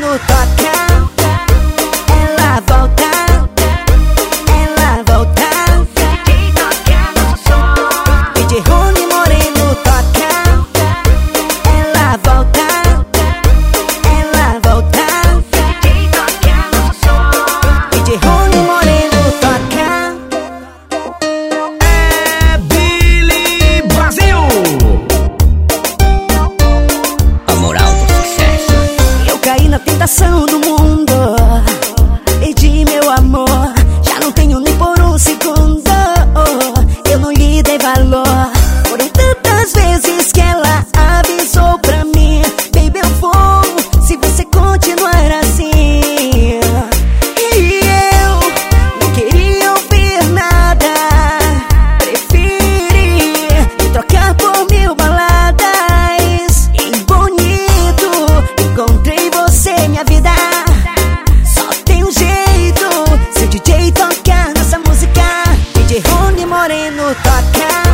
no thought can podcast.